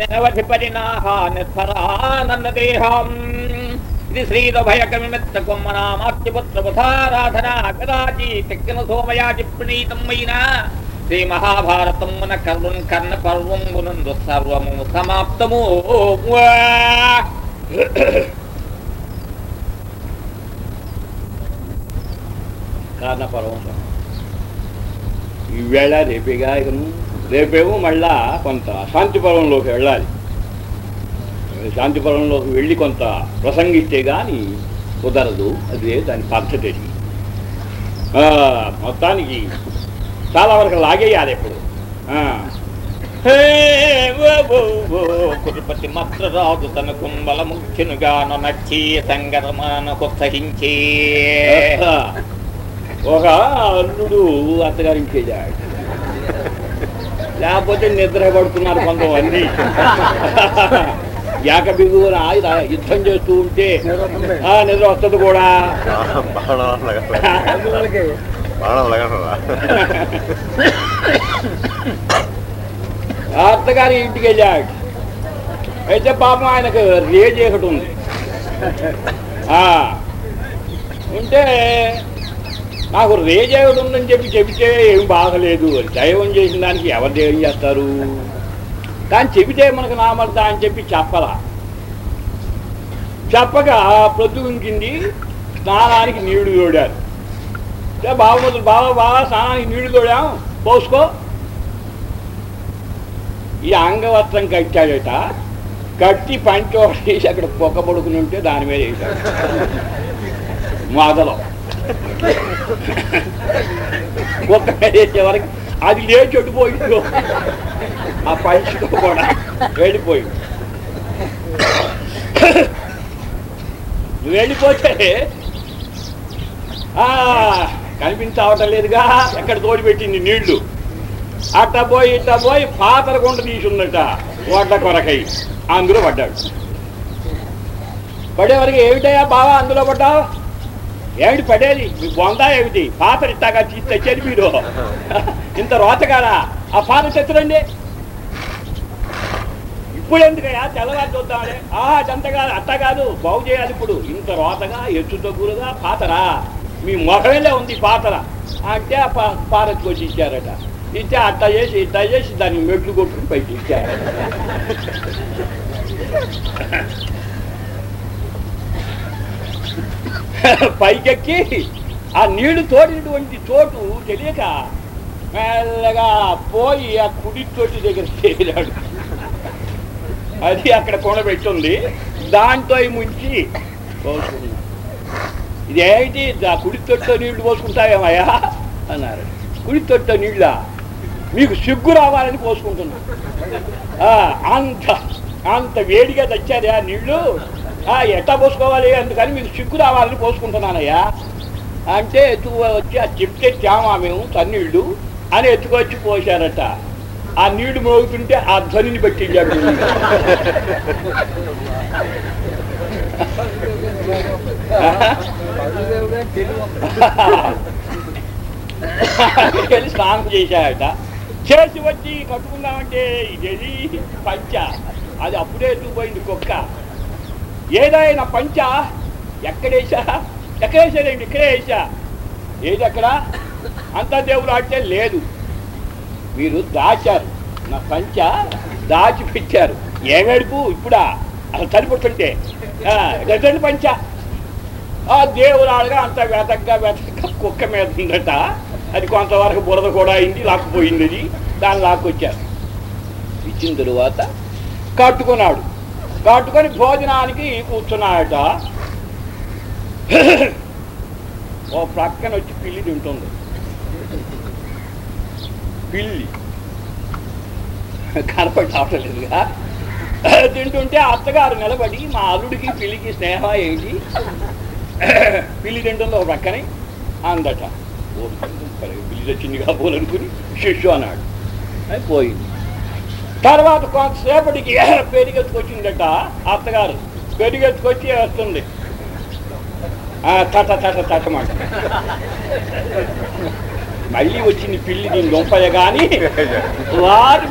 నిరవధి పరిణాహానిస్ఫరానంద దేహం ఇది శ్రీరభయకమిమిత్త కొమ్మనామాత్యపుత్ర బుధారాధన కదాచి తెక్కిన సోమయాచి శ్రీ మహాభారతం మన కర్ణున్ కర్ణ పర్వం గునందు సర్వము సమాప్తము. కారణపర్వం. ఈవేళ రేపేగా ఇకను రేపేమో మళ్ళా కొంత శాంతిపర్వంలోకి వెళ్ళాలి. శాంతిపర్వంలోకి వెళ్ళి కొంత ప్రసంగిస్తే కానీ కుదరదు. అదే దాని పద్ధతి మొత్తానికి చాలా వరకు లాగేయాలి ఇప్పుడు. కురుపతి మాత్ర రాజు తన కుంబల ముఖ్యునుగా నచ్చి సంగరమాన కొత్సహించే ఒక అల్లుడు అత్తగారికి చేశాడు లేకపోతే నిద్ర పడుతున్నారు కొంతమంది. ఏక బిగువన యుద్ధం చేస్తూ ఉంటే ఆ నిద్ర వస్తుంది కూడా. అత్తగారి ఇంటికి వెళ్ళాడు. అయితే పాపం ఆయనకు రేజ్ ఒకటి ఉంది. ఆ, ఉంటే నాకు రేజ్ ఉందని చెప్పి చెబితే ఏం బాగలేదు దైవం చేసిన దానికి ఎవరు దైవం చేస్తారు? కానీ చెబితే మనకు నామర్దా అని చెప్పి చెప్పలా. చెప్పగా ప్రొద్దుకింది స్నానానికి నీళ్ళు తోడారు. బాబు బావమతులు బావ బావ స్నానానికి నీళ్ళు తోడాం పోసుకో. ఈ అంగవస్త్రం కట్టాడట. కట్టి పంచో వేసి అక్కడ పొక్క పడుకుని ఉంటే దాని మీద వేసాడు మొదలు. ఒక్క వరకు అది లేచి అడిపోయిందో ఆ పంచుతో కూడా వెళ్ళిపోయింది. నువ్వు వెళ్ళిపోతే ఆ, కనిపించవటం లేదుగా. ఎక్కడ తోడి పెట్టింది నీళ్ళు? అట్ట పోయి ఇట్ట పోయి పాతర కొండ తీసుందట వడ్డ కొరకై. అందులో పడ్డాడు. పడేవరకు ఏమిటయా బావా అందులో పడ్డావు? ఏమిటి పడేది? మీ బొందా ఏమిటి? పాతర ఇట్టాగా తీసి తెచ్చేది మీరు. ఇంత రోతగాడా ఆ పాత తెచ్చరండి ఇప్పుడు ఎందుకయ్యా? తెల్లవారు చూద్దామని. ఆ అదంత కాదు అట్ట కాదు. బాగు చేయాలి ఇప్పుడు. ఇంత రోతగా ఎచ్చు తగ్గులుగా పాతరా? మీ మొఖమేలే ఉంది పాతర. అంటే ఆ పా పారకి వచ్చి ఇచ్చారట. ఇచ్చే అట్ట చేసి ఇట్ట చేసి దాన్ని మెట్లు కొట్టుకుని పైకి ఇచ్చారు పైకెక్కి ఆ నీళ్ళు తోడినటువంటి చోటు తెలియక మెల్లగా పోయి ఆ కుడి తోటి దగ్గర చేరాడు. అది అక్కడ కొనబెట్టుంది దాంతో ముంచి ఇదేమిటి ఆ కుడి తొట్టు నీళ్ళు పోసుకుంటావేమయ్యా? అన్నారు. కుడి తొట్టు నీళ్ళ? మీకు సిగ్గు రావాలని పోసుకుంటున్నా. ఆ, అంత అంత వేడిగా తెచ్చారు ఆ నీళ్ళు. ఆ, ఎట్టా పోసుకోవాలి? అందుకని మీకు చిక్కు రావాలని పోసుకుంటున్నానయ్యా. అంటే ఎత్తుకు వచ్చి ఆ చెప్తే తేమా మేము తన్నీళ్ళు అని ఎత్తుకొచ్చి పోశారట. ఆ నీళ్ళు మోగుతుంటే ఆ ధ్వనిని బట్టి వెళ్ళాడు వెళ్ళి స్నానం చేశాడట చేసి వచ్చి కట్టుకుందామంటే ఇది పంచ. అది అప్పుడే ఎత్తుకుపోయింది కుక్క. ఏదైనా పంచ ఎక్కడేసా ఎక్కడేసాడండి ఇక్కడే వేసా ఏది అక్కడ? అంత దేవుడు ఆడితే లేదు. మీరు దాచారు. నా పంచ దాచిపెట్టారు. ఏమేడుపు ఇప్పుడా? అసలు చనిపోతుంటే గజండి పంచ. ఆ దేవుడు ఆడగా అంత వెతగ్గా వెతగ్గా కుక్క మీద ఉందట. అది కొంతవరకు బురద కూడా అయింది లాక్కుపోయింది అది. దాన్ని లాక్కొచ్చారు. ఇచ్చిన తరువాత కట్టుకున్నాడు. కట్టుకొని భోజనానికి కూర్చున్నాడట ఓ ప్రక్కన వచ్చి పిల్లి తింటుంది. పిల్లి. కనపడటం తింటుంటే అత్తగారు నిలబడి మా అల్లుడికి పిల్లికి స్నేహం ఏంటి? పిల్లి తింటుందో ఒక ప్రక్కనే అందట. పిల్లి తెచ్చింది కాబోలనుకుని శిష్యు అన్నాడు. పోయింది. తర్వాత కొంతసేపటికి పెరిగెత్తుకొచ్చిందట అత్తగారు. పెరిగెత్తుకొచ్చి వస్తుంది. తట తట తటమాట మళ్ళీ వచ్చింది పిల్లి దీని దొంపలే కానీ వారు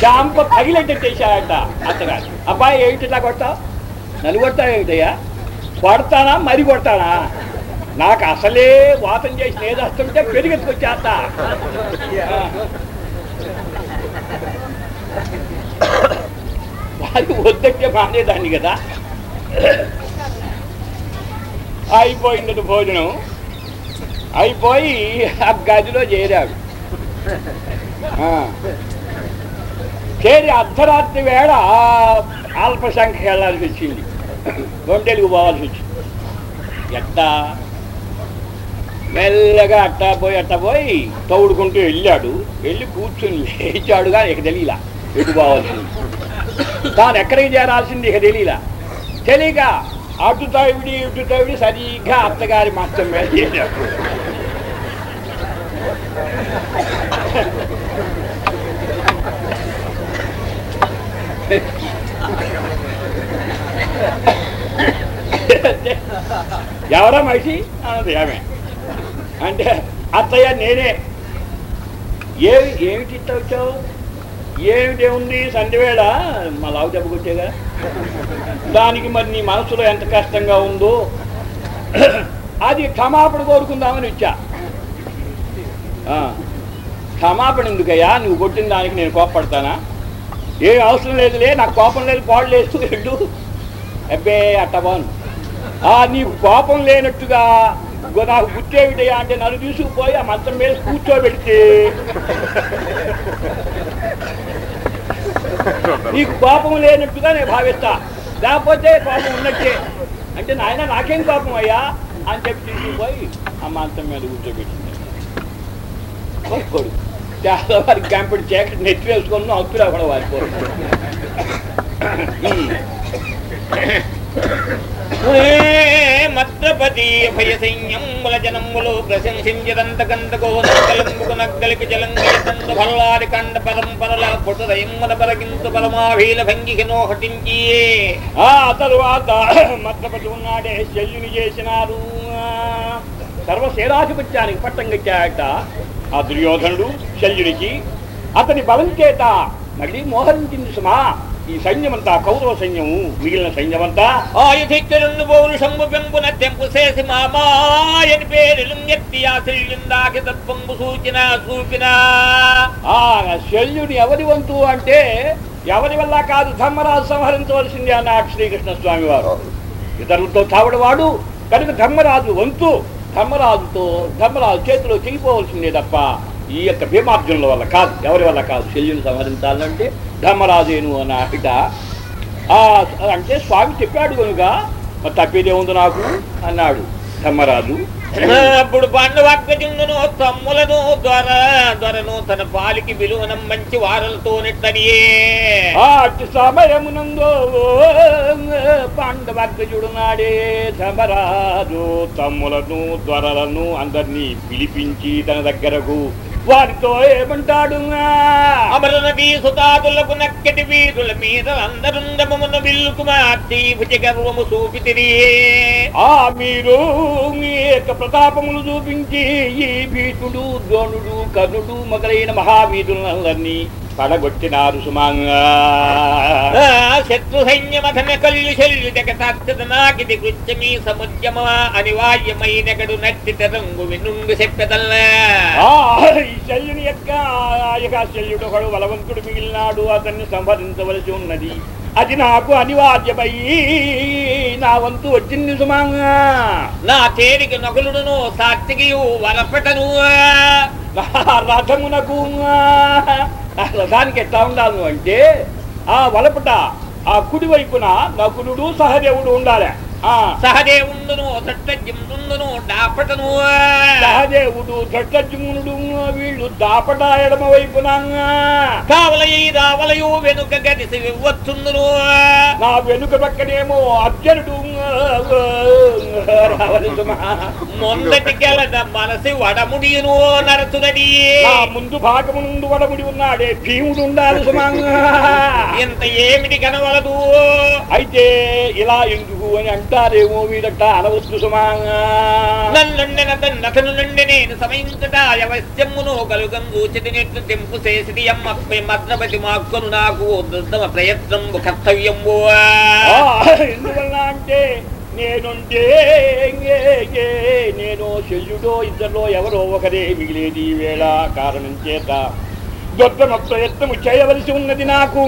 షాంప తగిలేటట్టేశాయట అత్తగారు. అబ్బాయి ఏమిటి ఇలా కొడతావు? నలుగొడతావు ఏమిటయ్యా? కొడతానా? మరి కొడతానా? నాకు అసలే వాతం చేసి నేదస్తుంటే పెరిగెత్తుకొచ్చేస్త. వారికి వద్దంటే మానేదాన్ని కదా. అయిపోయిందట భోజనం. అయిపోయి ఆ గదిలో చేరాడు. చేరి అర్ధరాత్రి వేళ అల్పసంఖ్య వెళ్ళాల్సి వచ్చింది ఒంటెలుగు పోవాల్సి వచ్చింది. ఎట్టా? మెల్లగా అట్టా పోయి అట్టా పోయి తౌడుకుంటూ వెళ్ళాడు. వెళ్ళి కూర్చుని లేచాడుగా ఇక తెలియలా ఎటు పోవాల్సింది తాను ఎక్కడికి చేరాల్సింది? ఇక తెలియలా తెలియక అటు తావిడి ఇటు తావిడి సరిగ్గా అత్తగారి మంచం మీద చేశాడు ఎవరా మనిషి? అన్నది ఆమె. అంటే అత్తయ్య నేనే. ఏమి ఏమిటి ఇట్ట వచ్చావు? ఏమిటేముంది సంధ్యవేళ మా లావు చెప్పుకొచ్చేగా దానికి మరి నీ మనసులో ఎంత కష్టంగా ఉందో. అది క్షమాపణ కోరుకుందామని ఇచ్చా క్షమాపణ ఎందుకయ్యా? నువ్వు కొట్టిన దానికి నేను కోపడతానా ఏం అవసరం లేదులే నాకు కోపం లేదు పాడు లేదు ఎడ్డు అబ్బే అట్టబాను. ఆ నీకు కోపం లేనట్టుగా నాకు గుర్తేమిటయ్యా అంటే నన్ను తీసుకుపోయి ఆ మంచం మీద కూర్చోబెడితే. నీకు కోపం లేనట్టుగా నేను భావిస్తా. లేకపోతే కోపం ఉన్నట్టే. అంటే నాయన నాకేం కోపం అయ్యా? అని చెప్పి తీసుకుపోయి ఆ మంచం మీద కూర్చోబెట్టింది. కొడుకు. చాలా వారికి కంపెనీ చీకటి నెత్తి వేసుకొని అప్పులా కూడా వారిపోరు మద్రపతి భయ సైన్యముల జనములు ప్రశంసించదంత కందకో నక్కలంబుకు నక్కలికి భల్లారి కండ పరంపరల పుటదయమున పరగింతు పరమాభీల భంగికి నోహటించి. ఆ తరువాత మద్రపతి ఉన్నాడే శల్యుని చేసినారు సర్వశేరాధిపత్యానికి పట్టం కట్టాట ఆ దుర్యోధనుడు శల్యునికి అతని బలం చేత మళ్ళీ మోహరించింది సుమా. ఈ సైన్యమంతా కౌరవ సైన్యము మిగిలిన సైన్యమంతా. ఆయుధిక్యులను పౌరుషంబు పెంపున తెంపు చేసి మామాయని పేరు ఎత్తి ఆశ్రయిందాకి తత్వంబు సూచిన చూపిన ఆ శల్యుని ఎవరి వంతు అంటే ఎవరి వల్ల కాదు ధర్మరాజు సంహరించవలసింది అన్నాడు శ్రీకృష్ణ స్వామి వారు ఇతరులతో చావడవాడు కనుక ధర్మరాజు వంతు ధర్మరాజుతో ధర్మరాజు చేతిలో చెగిపోవలసిందే తప్ప ఈ యొక్క భీమార్జునుల వల్ల కాదు. ఎవరి వల్ల కాదు? శల్యుని సంహరించాలంటే ధర్మరాజేను అన్నాట ఆ, అంటే స్వామి చెప్పాడు కనుక మరి తప్పేదే ఉంది నాకు? అన్నాడు ధర్మరాజు. అప్పుడు పాండవాగ్రజుండును తమ్ములను దొర దొరను తన పాలికి విలువనం మంచి వారలతో నెట్టనియే. సమయమునందో పాండవాగ్రజుడు నాడే ధర్మరాజు తమ్ములను త్వరలను అందరినీ పిలిపించి తన దగ్గరకు వారితో ఏమంటాడు అమర నదీ సుతాదులకు నక్కటి వీరుల మీద అందరుండమమున విల్లుకు మార్చి భుజ గర్వము చూపితిరి ఆ మీరు మీ యొక్క ప్రతాపములు చూపించి ఈ భీతుడు ద్రోణుడు కర్ణుడు మొదలైన మహావీరులందరినీ పడగొట్టినారు సుమంగా. శత్రు సైన్యమథన కల్లు శల్యు జగతార్థత నాకిది కృత్యమీ సముద్యమ అనివార్యమైనగడు నట్టి తెరంగు వినుండు చెప్పెదల్ల. ఈ శల్యుని యొక్క ఆయక శల్యుడు ఒకడు బలవంతుడు మిగిలినాడు అతన్ని సంహరించవలసి ఉన్నది. అది నాకు అనివార్యమై నా వంతు వచ్చింది సుమంగా నా తేలిక నగులుడును సాత్వికియు వరపటను నా రథమునకు. ఆ రథానికి ఎట్లా ఉండాలి అంటే ఆ వలపట ఆ కుడి వైపున నకులుడు సహదేవుడు ఉండాలి. ఆ సహదేవుండును సట్టజిందును డాపటను. సహదేవుడు దట్టజుమునుడు వీళ్ళు దాపట ఎడమ వైపున. కావలయి రావలయు వెనుక గదిసి వివ్వచ్చుందును నా వెనుక పక్కనేమో అర్జునుడు మొందటికెలద మనసి వడముడియును నరచునడి నా ముందు భాగము నుండి వడముడి ఉన్నాడే భీముడు ఉండాలి సుమా ఇంత ఏమిటి కనవలదు? అయితే ఇలా ఎందుకు అని అంటారేమో వీడట నన్నుండిన నతను నుండి నేను సమయించట అవశ్యమును కలుగం సూచితి నెట్లు తెంపు చేసిది అమ్మపై మాక్కును నాకు ప్రయత్నం కర్తవ్యంబు ఆ, ఎందువల్ల అంటే నేనుంటే నేను శల్యుడో ఇద్దరిలో ఎవరో ఒకరే మిగిలేది వేళ. కారణం చేత దొద్దమ ప్రయత్నము చేయవలసి ఉన్నది నాకు.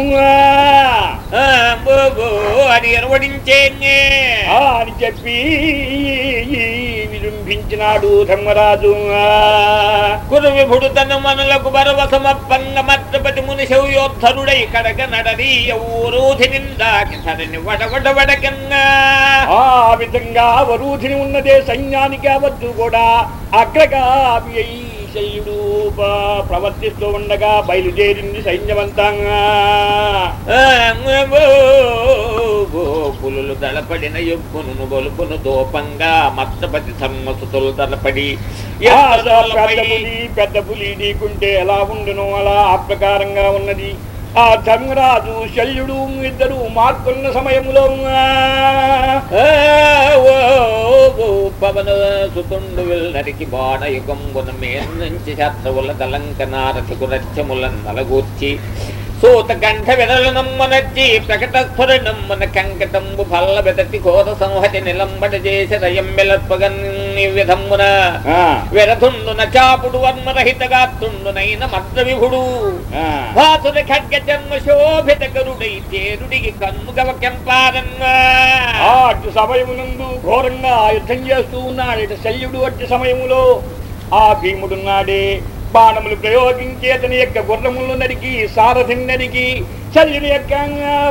అని ఎరవడించే అని చెప్పి విజృంభించినాడు ధర్మరాజు. కురు విభుడు తను మనలకు బరవసమప్పంగ మత్రపతి ముని శౌయోద్ధరుడై కడగ నడరి ఊరూధి నిందాకి సరిని వడగొడ వడకన్నా. ఆ విధంగా వరూధిని ఉన్నదే సైన్యానికి అవద్దు కూడా. అగ్రగామి అయి శల్యుడు ప్రవర్తిస్తూ ఉండగా బయలుదేరింది సైన్యవంతంగా. పులులు దళపడిన యొప్పును గొలుపును దోపంగా మత్సపతి సమ్మసుతులు పులి పెద్ద పులి నీకుంటే ఎలా ఉండును? అలా ఆ ప్రకారంగా ఉన్నది. ఆ ధర్మరాజు శల్యుడు ఇద్దరు మార్కున్న సమయంలో పవన సుతుండు నరికి బాణ యుగంబున శత్రువుల దలంకనారథికు రథ్యముల నలగూర్చి సూత కంఠ విరల నమ్మనచ్చి ప్రకట స్ఫుర నమ్మన కంకటంబు ఫల్ల బెదటి ఘోర సంహతి నిలంబట చేసి రయం వెలత్వగన్ విధమ్మున విరథుండున చాపుడు వర్మరహిత గాత్రుండునైన మద్ర విభుడు భాసుర ఖడ్గ జన్మ శోభిత గరుడై తేరుడికి కన్నుగవ కెంపారన్నా ఆ అటు సమయమునందు ఘోరంగా యుద్ధం చేస్తూ ఉన్నాడు ఇటు శల్యుడు అట్టి సమయములో. ఆ భీముడున్నాడే. బాణములు ప్రయోగించి అతని యొక్క గుర్రములు నరికి సారథిని నరికి శల్యుని యొక్క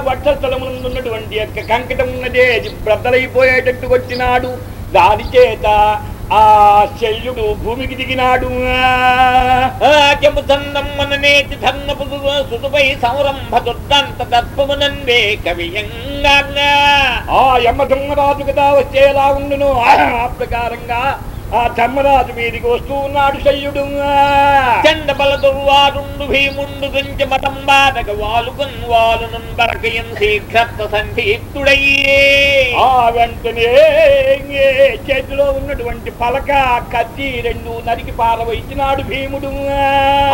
వక్షస్థలములందు ఉన్నటువంటి యొక్క కంకటం ఉన్నదే అది బ్రద్దలైపోయేటట్టు వచ్చినాడు. దాని చేత ఆ శల్యుడు భూమికి దిగినాడు. ఆ యమధర్మరాజు కదా వచ్చే ఎలా ఉండును. ఆ ప్రకారంగా ఆ ధర్మరాజు మీదికి వస్తూ ఉన్నాడు శల్యుడు చండ బల దుర్వారుండు భీముండు దుంచ మతం బాధక వాలుకున్ వాలునున్ బరకయం శీఘ్రత్వ సంధీప్తుడయ్యే ఆ వెంటనే చేతిలో ఉన్నటువంటి పలక కత్తి రెండు నరికి పారవయించినాడు భీముడు.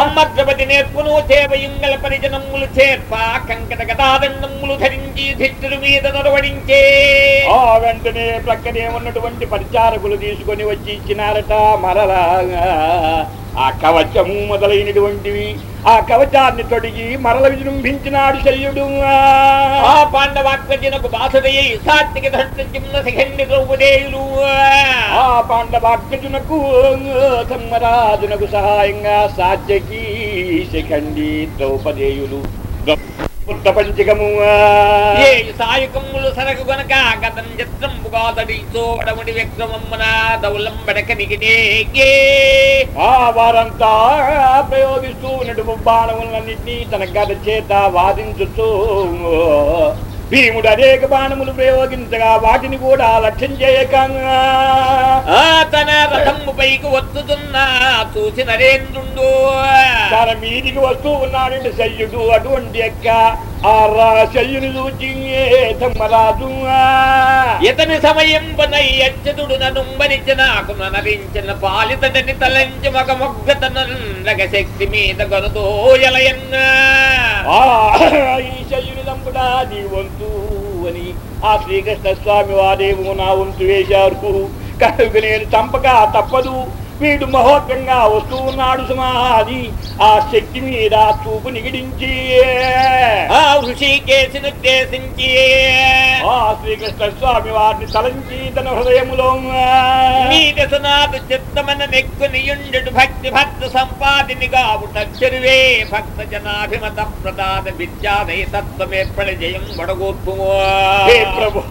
అమ్మద్రపతి నేర్పును చేవయుంగల పరిజనములు చేర్ప కంకట గదాదండములు ధరించి ధిట్టుడు మీద నొరవడించే. ఆ వెంటనే ప్రక్కనే ఉన్నటువంటి పరిచారకులు తీసుకొని వచ్చి ఇచ్చినారట మరలా. ఆ కవచము మొదలైనటువంటివి ఆ కవచాన్ని తొడిగి మరల విజృంభించినాడు శల్యుడు. ఆ! పాండవాత్మజనకు బాసుడయ్యి సాత్విక ద్రౌపదేయులు. ఆ! పాండవాగ్రజునకు ధర్మరాజునకు సహాయంగా సాధ్యకి శిఖండి ద్రౌపదేయులు. పుట్ట పంచకము ఏ సాయుకములు సరకు గనక గతం చిత్రంబుగాతడి చోడముడి విక్రమమ్మన దౌలం బడకనికిటే ఆ వారంతా ప్రయోగిస్తూ ఉన్నటువంటి బాణములన్నింటినీ తన గద చేత వాదించుతూ భీముడు అనేక బాణములు ప్రయోగించగా వాటిని కూడా లక్ష్యం చేయక తన రథము పైకి వత్తుతున్న చూసి నరేంద్రుండు. తన మీదికి వస్తూ ఉన్నాడంటే శల్యుడు అటువంటి యొక్క ఇతని సమయం పనయ్యచ్చుడు ననుంబరించిన నాకు నరించిన పాలితని తలంచి మగ మొగ్గతనగ శక్తి మీద గొనదోయలయన్నా ఆ ఈ శల్యుని దంపుడా నీ వంతు అని ఆ శ్రీకృష్ణ స్వామి వారేమో నా వంతు వేశారు. కనుక నేను చంపక తప్పదు. వీడు మహోత్తంగా వస్తూ ఉన్నాడు సుమాది ఆ శక్తి మీద చూపు నిగిడించి. ఆ ఋషికేశి నిర్దేశించి ఆ శ్రీకృష్ణ స్వామి వారిని తలంచి తన హృదయములో. నీ దశనాథు చిత్తమన నెక్కునియుండు భక్తి భక్త సంపాదిని గావుట చెరువే భక్త జనాభిమత ప్రదాన విద్యాదయ తత్వమేర్పడ జయం వడగూర్పు హే ప్రభు.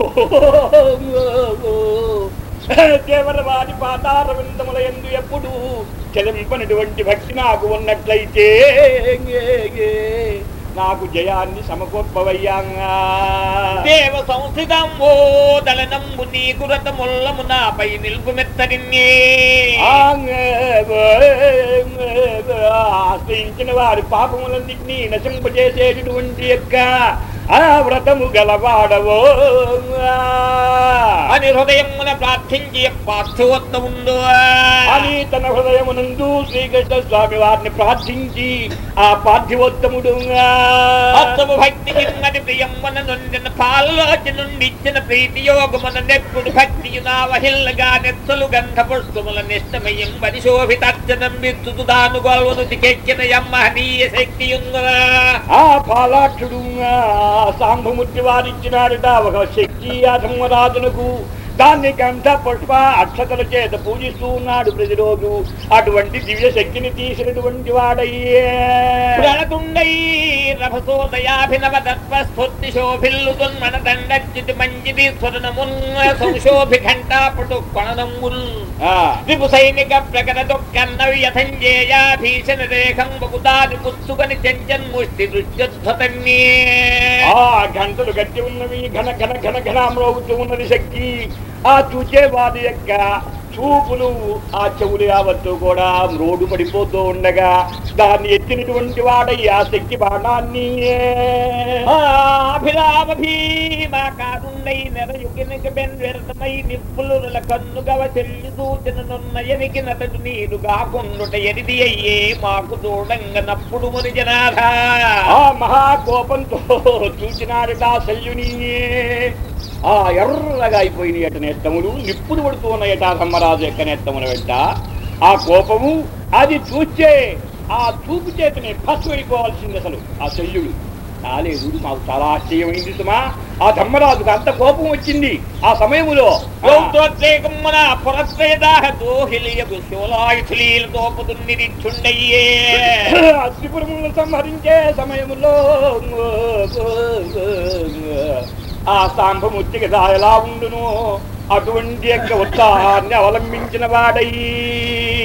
దేవరవాది పాతార విందముల ఎందు ఎప్పుడు చలింపనటువంటి భక్తి నాకు ఉన్నట్లయితే నాకు జయాన్ని సమకూర్పవయ్యాంగా. దేవ సంస్థితంబో దళనంబు నీకు రథముల్లము నాపై నిలుపు మెత్తరిన్నే ఆశ్రయించిన వారి పాపములన్నింటినీ నశింపజేసేటటువంటి యొక్క ఆ వ్రతము గలవాడవో. అని హృదయమున ప్రార్థించి పార్థివోత్తముండు అని తన హృదయమునందు శ్రీకృష్ణ స్వామి వారిని ప్రార్థించి ఆ పార్థివోత్తముడు. భక్తి కిమ్మది ప్రియమ్మన నొందిన పాల్లోచి నుండి ఇచ్చిన ప్రీతి యోగమున నెప్పుడు భక్తియు నా వహిల్లగా నెత్తలు గంధ పుష్పముల నిష్టమయం పరిశోభితర్చనం విత్తుతు దాను గొల్వను దికెక్కిన యమ్మ హనీయ శక్తియుంగ ఆ పాలాక్షుడు. సాంబమూర్తి వారిచ్చినాడట ఒక శక్తి ఆ ధర్మరాజునకు. దాన్ని గంధ పుష్ప అక్షతల చేత పూజిస్తూ ఉన్నాడు ప్రతిరోజు. అటువంటి దివ్య శక్తిని తీసినటువంటి వాడయ్యే. ప్రణతుండై రభసోదయాభినవ తత్వ స్ఫూర్తి శోభిల్లు దున్మన దండచ్యుతి మంజిది స్వరణమున్ సంశోభి ఘంటా పటు కొణనముల్ ఆ, రిపు సైనిక ప్రకట దుఃఖన్నవి యథంజేయా భీషణ రేఖం బకుదాని పుత్తుకని చెంచన్ ముష్టి దృశ్యధ్వతన్యే ఆ గంటలు గట్టి ఉన్నవి. ఘన ఘన ఘన ఘన మ్రోగుతూ ఉన్నది శక్తి. ఆ చూచే వారి యొక్క చూపులు ఆ చెవులు యావత్తు కూడా రోడ్డు పడిపోతూ ఉండగా దాన్ని ఎత్తినటువంటి వాడయ్య ఆ శక్తి బాణాన్ని అభిరామ భీమాకారుండై నెరయుగినక బెన్వెరతమై నిప్పులుల కన్నుగవ చెల్లి సూచననున్నయనికి నతడు నీరు కాకుండుట ఎనిది అయ్యే మాకు చూడంగ నప్పుడు ముని జనాథ. ఆ మహాకోపంతో చూచినాడట ఆ శల్యుని. ఆ ఎర్రగా అయిపోయిన ఎట నెత్తములు నిప్పుడు పడుతూ ఉన్నాయట ధర్మరాజు యొక్క నెత్తముల వెంట ఆ కోపము అది చూచే ఆ చూపు చేతనే ఫస్ట్ అయిపోవాల్సింది అసలు. ఆ శల్యుడు కాలేదు మాకు చాలా ఆశ్చర్యమైంది సుమా. ఆ ధర్మరాజుకు అంత కోపం వచ్చింది. ఆ అగ్నిపురములను సంహరించే సమయంలో ఆ స్తంభముత్తికి ఎలా ఉండును అటువంటి యొక్క ఉత్సాహాన్ని అవలంబించిన వాడై.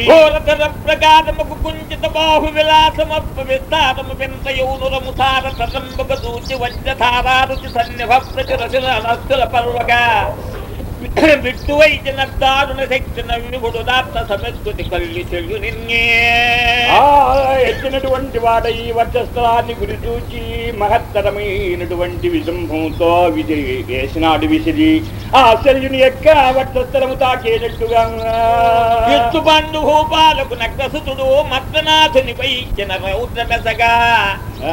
ఘోరతర ప్రగాధముకు కుంచిత బాహు విలాసమప్ప విస్తారము వింత యౌనురము సార దూచి వజ్రధారారుచి సన్నిభ పర్వగా శక్తి విభుడు దాత్త సమస్కృతి కల్లి చెల్లు నిన్నే. ఎత్తినటువంటి వాడై వక్షస్థలాన్ని గురి చూచి మహత్తరమైనటువంటి విజంభంతో విధి వేసినాడు విసిరి. ఆ శల్యుని యొక్క వక్షస్థలము తాకేటట్టుగా. ఎత్తు బండు భూపాలకు నగ్రసుతుడు మత్నాథునిపై ఇచ్చిన రౌద్రమెసగా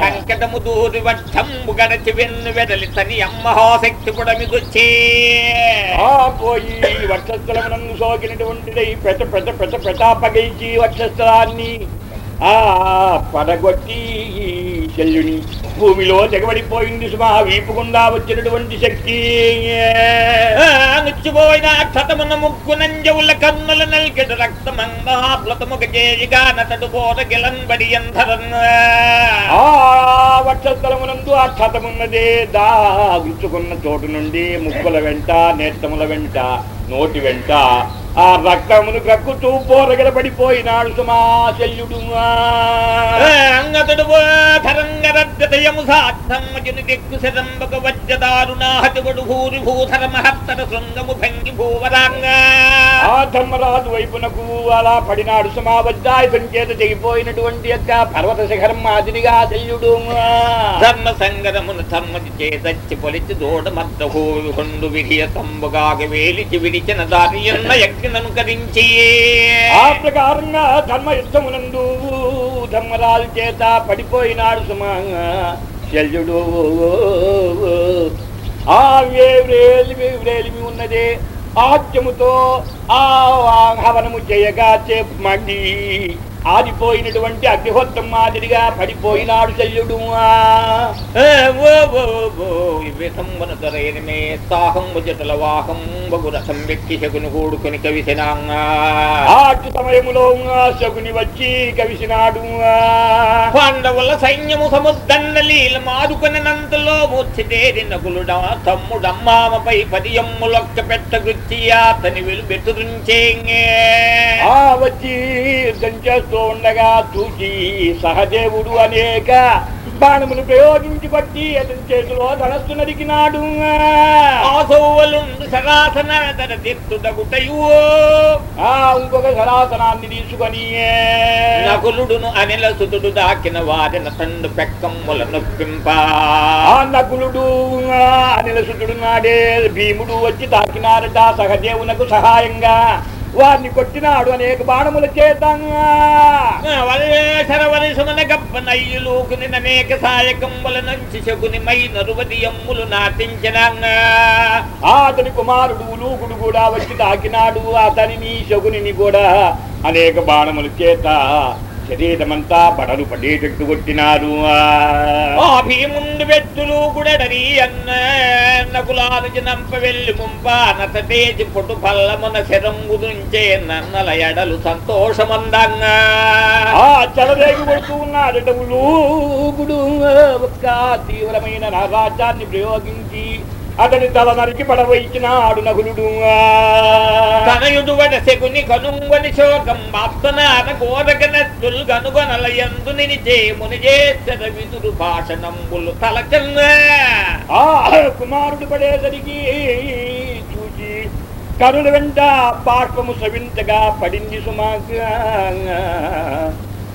కంకటము దూరి వట్టంబు గడచి వెన్ను వెడలి తని అమ్మహోశక్తి పుడమిదొచ్చే ఆ పోయి వక్షస్థలమునందు సోకినటువంటిదై పెద్ద పెద్ద పెద్ద పెటాపగైచి వక్షస్థలాన్ని ఆ పడగొట్టి శల్యుని భూమిలో తెగబడిపోయింది సుమా వీపుకుండా వచ్చినటువంటి శక్తి. నుచ్చిపోయిన క్షతమున ముగ్గు నంజవుల కన్నుల నల్కెడు రక్తమంగాప్లతముగ చేయిగా నతడు బోర గిలంబడి ఎంధరన్. ఆ వక్షస్థలమునందు ఆ క్షతమున్నదే. దా గుచ్చుకున్న చోటు నుండి ముక్కుల వెంట నేత్తముల వెంట నోటి వెంట ఆ రక్తమును కక్కుతూ బోరగల పడిపోయినాడు సుమా శల్యుడు అంగతుడు ధరంగరద్గతయము సాధమ్మజుని దిక్కు శరంబక వజ్రదారుణాహతిబడు భూరి భూధర మహత్తర శృంగము భంగి భూవరాంగా. ఆ ధర్మరాజు వైపునకు అలా పడినాడు సుమా వజ్రాయ సంచేత తెగిపోయినటువంటి యొక్క పర్వత శిఖరం మాదిరిగా శల్యుడు ధర్మ సంగరమును ధర్మది చేతచ్చి పొలిచి దూడ మద్ద హోవి కొండు తంబుగాగ వేలిచి విడిచిన దారి ఎన్న అనుకరించి ఆ ప్రకారంగా ధర్మ యుద్ధమునందు ధర్మరాజు చేత పడిపోయినాడు సుమా. శల్యుడు. ఆ వేవ్రేలిమి వ్రేలిమి ఉన్నదే ఆద్యముతో ఆ హవనము చేయగా చే ఆదిపోయినటువంటి అగ్నిహోత్రం మాదిరిగా పడిపోయినాడు శల్యుడు విధంబన దొరైనమే సాహంబు జటల వాహం బగు రసం వ్యక్తి శకుని కూడుకుని కవిసినాంగా ఆటి సమయములో శకుని వచ్చి కవిసినాడు. పాండవుల సైన్యము సముద్దన్న లీల మారుకుని నంతలో మూర్చిదేరి నకులుడ తమ్ముడమ్మామపై పదియమ్ములొక్క పెట్ట గుచ్చి అతని వెలుబెట్టురుంచే వచ్చి చేస్తూ ఉండగా చూచి సహదేవుడు అనేక బాణములు ప్రయోగించి కొట్టి అతని చేతిలో ధనస్సు నరికినాడు. ఇంకొక సరాసనాన్ని తీసుకొని నకులుడును అనిల సుతుడు దాకిన వారిన తండు పెక్కమ్ముల నొప్పింప ఆ నకులుడు ఆ అనిల సుతుడు నాడే భీముడు వచ్చి తాకినారట సహదేవునకు సహాయంగా. వారిని కొట్టినాడు అనేక బాణముల చేత వల్లేశర వరుసమున గప్ప నయ్యులూకుని అనేక సాయకమ్ముల నుంచి శకుని మై నరువదియమ్ములు నాటించిన ఆ అతని కుమారుడు లూకుడు కూడా వచ్చి తాకినాడు. అతనిని శకునిని కూడా అనేక బాణముల చేత శరీరమంతా బడలు పడేటట్టు కొట్టినారు. ఆ. భీముండు అన్న వెళ్ళి ముంప పొటు పల్లమున నన్నల ఎడలు సంతోషమందంగా ఆ కొడుతూ ఒక్క తీవ్రమైన రాజ్యాన్ని ప్రయోగించి అతని తల నరికి పడవయించినాడు నకులుడు తనయుడు వడ శకుని కనుంగని శోకం విదురు భాషణంబులు ఆ కుమారుడు పడేసరికి చూచి కరుల వెంట బాష్పము సవింతగా పడింది సుమాగా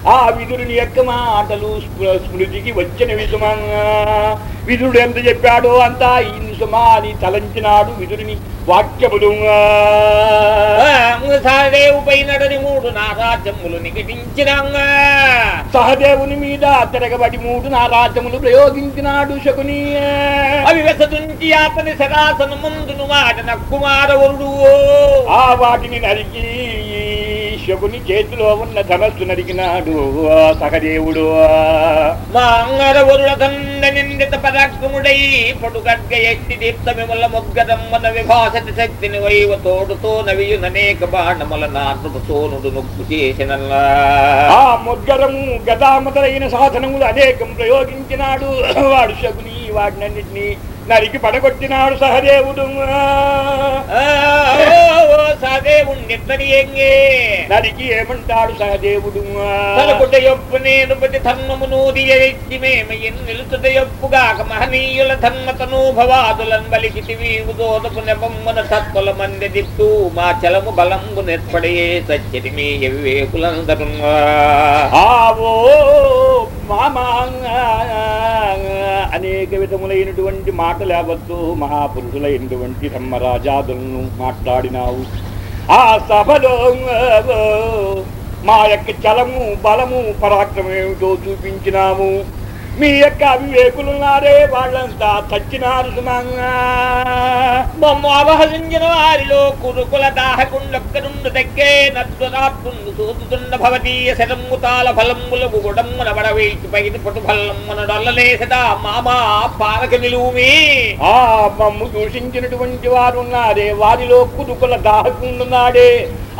ఆ విదురుని యొక్క మాటలు స్మృ- స్మృతికి వచ్చినవి సుమంగా విదురుడు ఎంత చెప్పాడో అంతా ఈ సుమా అని తలంచినాడు విదురుని వాక్యములు సహదేవు పైనడని మూడు నా రాజ్యములు నిగటించినంగా. సహదేవుని మీద తిరగబడి మూడు నా రాజ్యములు ప్రయోగించినాడు శకుని. అవి వెసతుంచి అతని సరాసన ముందును మాట కుమారవరుడు ఆ వాటిని నరికి శకుని చేతిలో ఉన్న ధనస్సు నరికినాడు సహదేవుడు నిందిత పరాక్రముడై పొడుగడ్గ ఎట్టి దీప్త విమల ముగ్గదమ్మన విభాసతి శక్తిని వైవ తోడుతో నవియుననేక బాణముల నాటుడు సోనుడు నొక్కు చేసిన ఆ ముద్గరము గదా మొదలైన సాధనములు అనేకం ప్రయోగించినాడు. వాడు శకుని వాటినన్నిటినీ నరికి పడగొట్టినాడు సహదేవుడు. నరికి ఏమంటాడు సహదేవుడు? తలకుట యొప్పు నేను ప్రతి ధర్మము నూది నిలుచుట యొప్పుగాక మహనీయుల ధర్మతను భవాదులన్ బలికితి వీవు దోదపు నెపమ్మన సత్వల మంది దిప్తూ మా చలము బలంబు నెత్పడే సచ్చరి మీ వివేకులందరు ఆవో మామా అనేక విధములైనటువంటి మాటలేవద్దు మహాపురుషులైనటువంటి ధర్మరాజాదులను మాట్లాడినావు. ఆ సభలో మా యొక్క చలము బలము పరాక్రమం ఏమిటో చూపించినాము. మీ యొక్క అవివేకులున్నారే వాళ్ళంతా చచ్చినారు సుమంగా బొమ్మ అవహరించిన వారిలో కురుకుల దాహకుండొక్కరుండు దక్కే నద్వరాత్రుండు సూతుతుండ భవతీయ శరమ్ముతాల ఫలమ్ములకు గుడమ్మున బడవేసి పైన పటు డొల్లలేసదా మామా పాలక నిలువుమి. ఆ మమ్ము దూషించినటువంటి వారు ఉన్నారే వారిలో కురుకుల దాహకుండున్నాడే.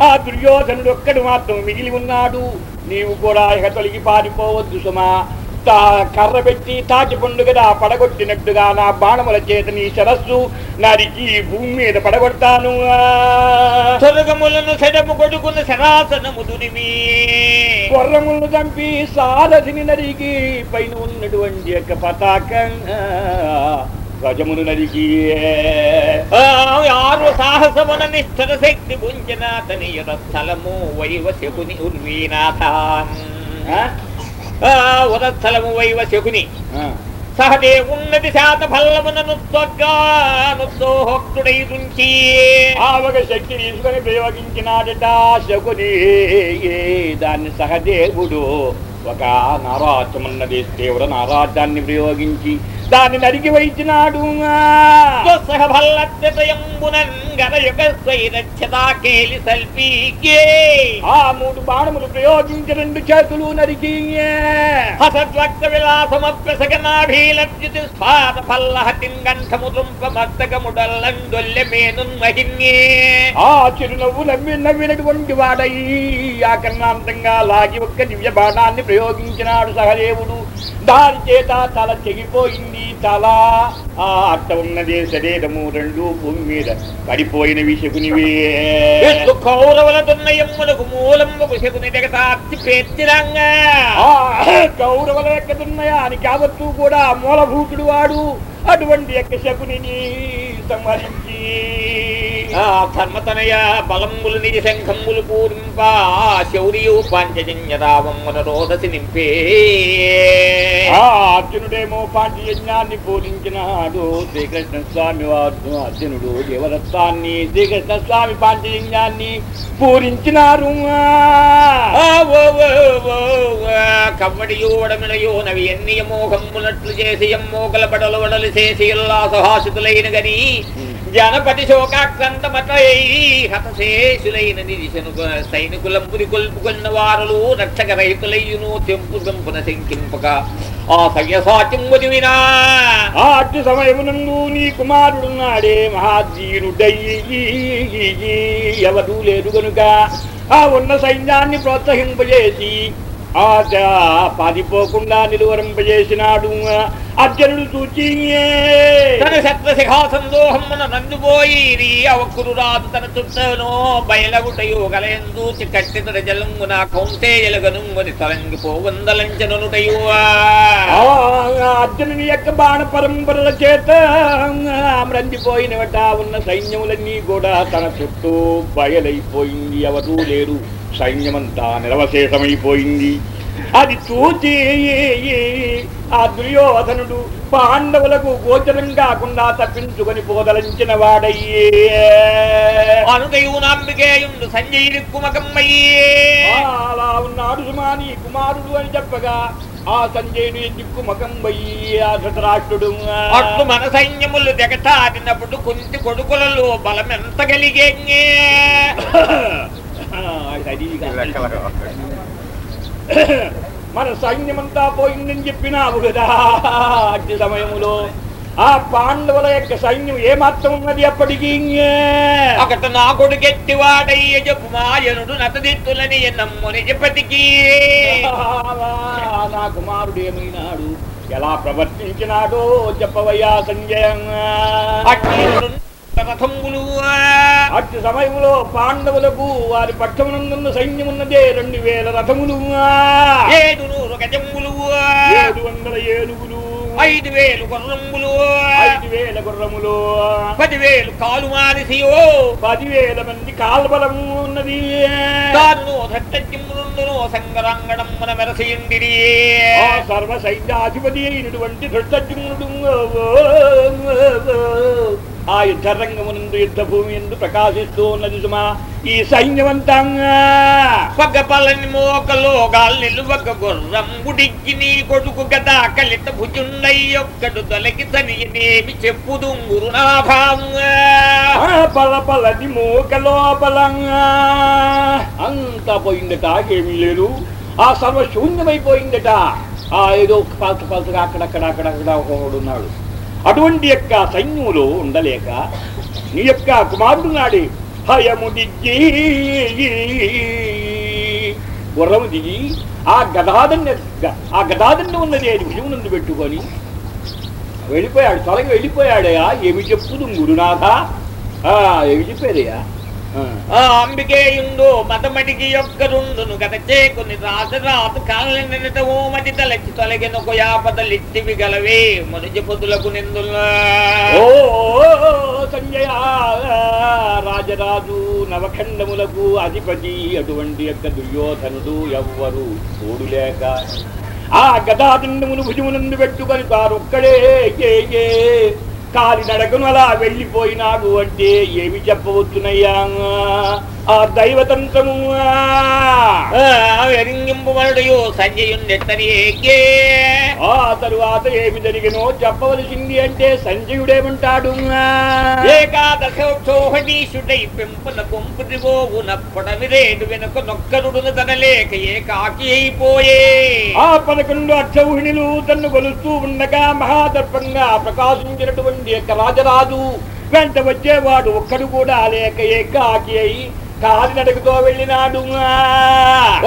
ఆ దుర్యోధనుడు ఒక్కడు మాత్రం మిగిలి ఉన్నాడు. నీవు కూడా ఇక తొలగి పారిపోవద్దు సుమా. కర్ర పెట్టి తాటి పండుగ పడగొట్టినట్టుగా నా బాణముల చేత నీ శరస్సు నరికి భూమి మీద పడగొడతాను. సెడము కొడుకున్న శరాసనము దునిమి. గుర్రములను చంపి సారథిని నరికి పైన ఉన్నటువంటి యొక్క పతాకం గజమును నరికి. ఆరు సాహసమున నిష్ఠర శక్తి పుంజన తని స్థలము వైవ శకుని ఉరస్థలము వైవ శకుని. ఆ. సహదేవున్నది శాత ఫల్లమునను త్వగ్గానుద్దోహక్తుడై దుంచి. ఆవగ శక్తి తీసుకొని ప్రయోగించినాడట శకుని. దాన్ని సహదేవుడు ఒక నారాజమున్నది తీవ్ర నారాజాన్ని ప్రయోగించి దాన్ని నరికి వైచినాడు. సహ ఫల్లత్యయంబునన్ గరయుగ స్వైరక్షతా కేలి సల్పీకే. ఆ బాణములు ప్రయోగించి రెండు చేతులు నరికి హసద్వక్త మేనున్ మహిన్యే ఆ చిరునవ్వు నవ్వి నవ్వినటువంటి వాడై ఆకర్ణాంతంగా లాగి ఒక్క దివ్య బాణాన్ని ప్రయోగించినాడు సహదేవుడు. దాని చేత తల తెగిపోయింది తల. ఆ అట్ట ఉన్నదే శరీరము రెండు భూమి మీద పడిపోయినవి శకునివే ఎత్తు కౌరవుల దున్నయమ్ములకు మూలంబకు శకుని పేర్చిరంగా. ఆ కౌరవుల యొక్క దున్నయానికి యావత్తు కూడా మూలభూతుడు వాడు. అటువంటి యొక్క శకుని సంహరించి ఆ ధర్మతనయ బలంబులు నిజ శంఖంబులు పూరింప శౌర్యు నింపే. ఆ అర్జునుడేమో పాంచయజ్ఞాన్ని పూజించినాడు. శ్రీకృష్ణ స్వామి వారు అర్జునుడు దేవదత్తాన్ని శ్రీకృష్ణ స్వామి పాంచయజ్ఞాన్ని పూరించినారు కవ్వడియో వడమిడయో నవి చేసి ఎమ్మోకల పడలు వడలు చేసి ఉల్లాసహాసితులైన గని జనపతి శోకాక్రాంతమటై హతశేషులైన నిదిశను సైనికులంపురి కొల్పుకున్న వారులు రక్షక రైతులయ్యును తెంపు తెంపున శంకింపక ఆ సవ్యసాచిమ్ముది వినా ఆ సమయమునందు నీ కుమారుడున్నాడే మహాధీరుడయ్యి ఎవరు లేదు గనుక. ఆ ఉన్న సైన్యాన్ని ప్రోత్సహింపజేసి పారిపోకుండా నిలువరింపజేసినాడు అర్జునుడు చూచి తన శత్రు శిఖాసందోహమున నందుపోయి అవక్కురు రాదు తన చుట్టను బయలగుటయు గలయందు కట్టితర జలంగున కౌంతేయలగనుంగుని తలంగిపోవందలంచనుటయు అర్జునుని యొక్క బాణ పరంపరల చేత మ్రందిపోయినవట ఉన్న సైన్యములన్నీ కూడా తన చుట్టూ బయలైపోయింది. ఎవరూ లేరు. సైన్యమంతా నిరవశేషమైపోయింది అది చూచి ఆ దుర్యోధనుడు పాండవులకు గోచరం కాకుండా తప్పించుకొని పోదలించిన వాడయ్యే. అనుటయు నాంబికేయుండు సంజయుడి కుమకమ్మయ్యే. అలా ఉన్నాడు సుమాని కుమారుడు అని చెప్పగా ఆ సంజయుడు దిక్కు మకం పోయి ఆ ధృతరాష్ట్రుడు. అట్లు మన సైన్యములు దిగటాడినప్పుడు కుంతి కొడుకులలో బలమెంత కలిగే అది కాదు. మన సైన్యమంతా పోయిందని చెప్పినావు కదా అట్టి సమయములో ఆ పాండవుల యొక్క సైన్యం ఏమాత్రం ఉన్నది అప్పటికి ఒకట నా కొడుకెట్టివాడయ్య చెప్పు మాయనుడు నతదిత్తులని నమ్ము నిజపతికి నా కుమారుడు ఏమైనాడు ఎలా ప్రవర్తించినాడో చెప్పవయ్యా సంజయ అట్టి సమయంలో పాండవులకు వారి పక్షమునందున్న సైన్యమున్నదే రెండు వేల రథములు. ఏడు నూరు గజంబులు ఏడు వందల ఏనుగులు. ఐదు వేలు గుర్రంబులు ఐదు వేల గుర్రములు. పదివేలు కాలు మారిసియో పదివేల మంది కాల్బలము ఉన్నది. తాను ధట్టజిమ్మునుండును సంగరంగడం మన మెరసయుండిరి. ఆ సర్వ సైన్యాధిపతి అయినటువంటి ధృష్టజుమ్నుడు ఆ యుద్ధ రంగమునందు యుద్ధ భూమి ఎందు ప్రకాశిస్తూ ఉన్నది సుమా. ఈ గాలి ఒక గుర్రం గుడికి నీ కొడుకు గదా కలిత భుజుండయ్యొక్కడు తొలగి తనియనేమి చెప్పుదు గురునాథాం ఆ పల పలని మూక లోపలంగా అంతా పోయిందట ఏమీ లేదు. ఆ సర్వ శూన్యమైపోయిందట ఆ ఏదో పలస పలసగా అక్కడక్కడ అక్కడక్కడ ఒకడు ఉన్నాడు. అటువంటి యొక్క సైన్యములో ఉండలేక నీ యొక్క కుమారుడు నాడి హయము దిగి గుర్రము దిగి ఆ గదాదన్య ఆ గదాదన్య ఉన్నది అది భుజమునందు పెట్టుకొని వెళ్ళిపోయాడు తొలగి వెళ్ళిపోయాడయా ఏమి చెప్పుదు గురునాథ ఆ, ఏమి చెప్పేదయ్యా? ఆ. ఆ అంబికేయుండు మతమటికి యొక్క రెండును గత చేకుని రాత రాత కాలనిట ఓమటి తలచి తొలగిన యాపదలిట్టివి గలవే. మనుజ పొదులకు నిందులా ఓ సంజయ రాజరాజు నవఖండములకు అధిపతి అటువంటి యొక్క దుర్యోధనుడు ఎవ్వరు తోడులేక ఆ గదాదండమును భుజమునందు పెట్టుకొని తారొక్కడే కాలి నడకను అలా వెళ్ళిపోయినాడు అంటే ఏమి చెప్పవచ్చునయ్యా ఆ దైవతంత్రము ఎరింగింపుమరుడయో సంజయుండెత్తని ఏకే ఆ తరువాత ఏమి జరిగినో చెప్పవలసింది అంటే సంజయుడేమంటాడు ఏకాదశోహనీషుడై పెంపున కొంపుదిగోవున పొడవిరేడు వెనుక నొక్కరుడును తనలేక ఏకాకి అయిపోయే ఆ పదకొండు అక్షౌహిణులు తన్ను కొలుస్తూ ఉండగా మహాదర్పంగా ప్రకాశించినటువంటి యొక్క రాజరాజు వెంట వచ్చేవాడు ఒక్కడు కూడా లేక ఏకాకి అయి కాలినడకతో వెళ్ళినాడు.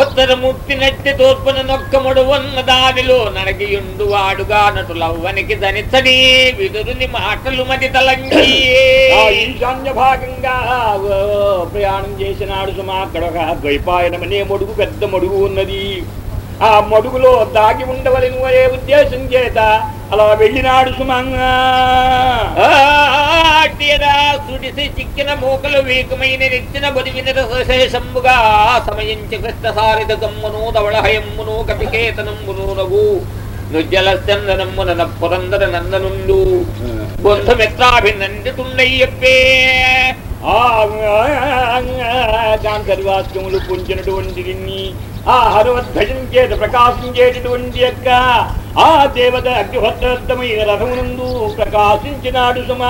ఉత్తరముక్తి నట్టి తూర్పున నొక్కముడు ఉన్న దానిలో నడగియుండు వాడుగా నటులవ్వనికి ధనితడి విదురుని మాటలు మది తలంగి. ఈశాన్య భాగంగా ప్రయాణం చేసినాడు సుమా. అక్కడ ఒక ద్వైపాయనమనే మొడుగు పెద్ద మొడుగు ఉన్నది. ఆ మడుగులో దాగి ఉండవలను అనే ఉద్దేశం చేత అలా వెళ్ళినాడు సుమంగా. సుడిసి చిక్కిన మూకలు వీకమైన నెచ్చిన బొదివిన శేషంబుగా సమయించి కృష్ణ సారిద గమ్మును ధవళహయమ్మును కపికేతనమ్మును నగు నుజ్జల చందనమ్మున పురందర నందనుండు బొంధమిత్రాభినందితుండయ్యప్పే దాంతర్వాక్యములు పొంచినటువంటి ఆ హనుమధ్వజం చేత ప్రకాశించేటటువంటి యొక్క ఆ దేవత అగ్నిహోత్రమైన రథమునందు ప్రకాశించినాడు సుమ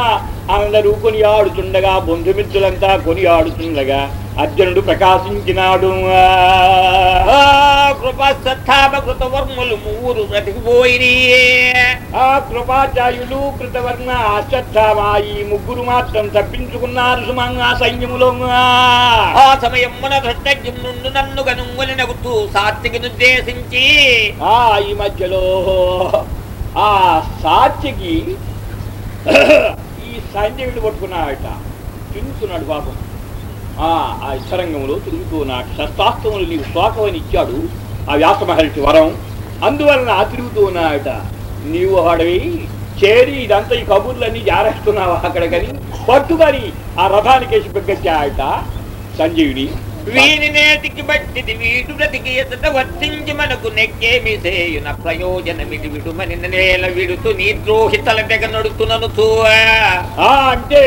అందరూ కొనియాడుతుండగా బంధుమిత్రులంతా కొనియాడుతుండగా అర్జునుడు ప్రకాశించినాడు. కృపస్థాపకృత మూరు బ్రతికిపోయి ఆ కృపాచార్యులు కృతవర్ణ అశ్వత్థామా ఈ ముగ్గురు మాత్రం తప్పించుకున్నారు సుమంగా సైన్యములో. ఆ సమయమున ధృష్టజ్ఞం నుండి నన్ను గనుంగుని నగుతూ సాత్వికి నిర్దేశించి. ఆ ఈ మధ్యలో ఆ సాత్యకి ఈ సంజయుడు పట్టుకున్నాడట తిరుగుతున్నాడు పాపం. ఆ ఆ ఇచ్చరంగంలో తిరుగుతూ ఉన్నాడు శస్త్రాస్త్రములు నీకు శోకమని ఇచ్చాడు ఆ వ్యాస మహర్షి వరం అందువలన ఆ తిరుగుతూ ఉన్నాడట నీవు వాడవి చేరి ఇదంతా ఈ కబుర్లన్నీ జారేస్తున్నావా అక్కడ కానీ పట్టుకొని ఆ రథానికేసి పెగ్గచ్చాడట సంజీవుని వీని నేటికి బట్టిది వీడు బ్రతికి ఎదుట వర్తించి మనకు నెక్కేమి సేయున ప్రయోజనమిటి విడుమని నేల విడుతూ నీ ద్రోహితల తెగ నడుతునను ఆ అంటే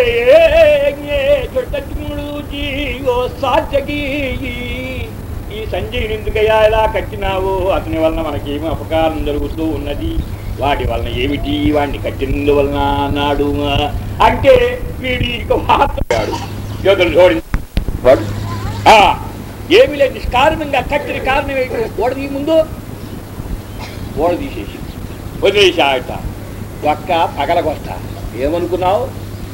చుట్టముడు ఓ సాధ్యకి ఈ సంజయుని ఎందుకయ్యా ఇలా కట్టినావు? అతని వలన మనకేమి అపకారం జరుగుతూ ఉన్నది. వాటి వలన ఏమిటి? వాడిని కట్టినందువలన అన్నాడు అంటే వీడి ఇక మాట్లాడాడు ఆ, లేదు. నిష్కారణంగా కట్టిన కారణం ఏంటి ఓడది ముందు. ఓడ తీసేసి. వదిలేసాడట ఒక్క పగలకొస్తా ఏమనుకున్నావు?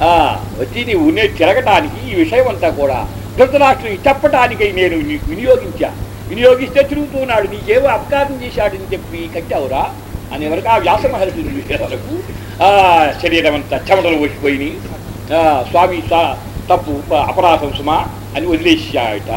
వచ్చి నీ ఉన్నే తిరగటానికి ఈ విషయం అంతా కూడా. ధృతరాష్ట్రుని చెప్పటానికై నేను నీకు వినియోగించా. వినియోగిస్తే తిరుగుతున్నాడు. నీకేవో అపకారం చేశాడని చెప్పి కట్టావురా? అని వరకు ఆ వ్యాస మహర్షులు చూసే వరకు ఆ శరీరం అంతా చెమటలు వచ్చిపోయినాయి స్వామి తప్పు అపరాధం సుమా అని వదిలేసాడట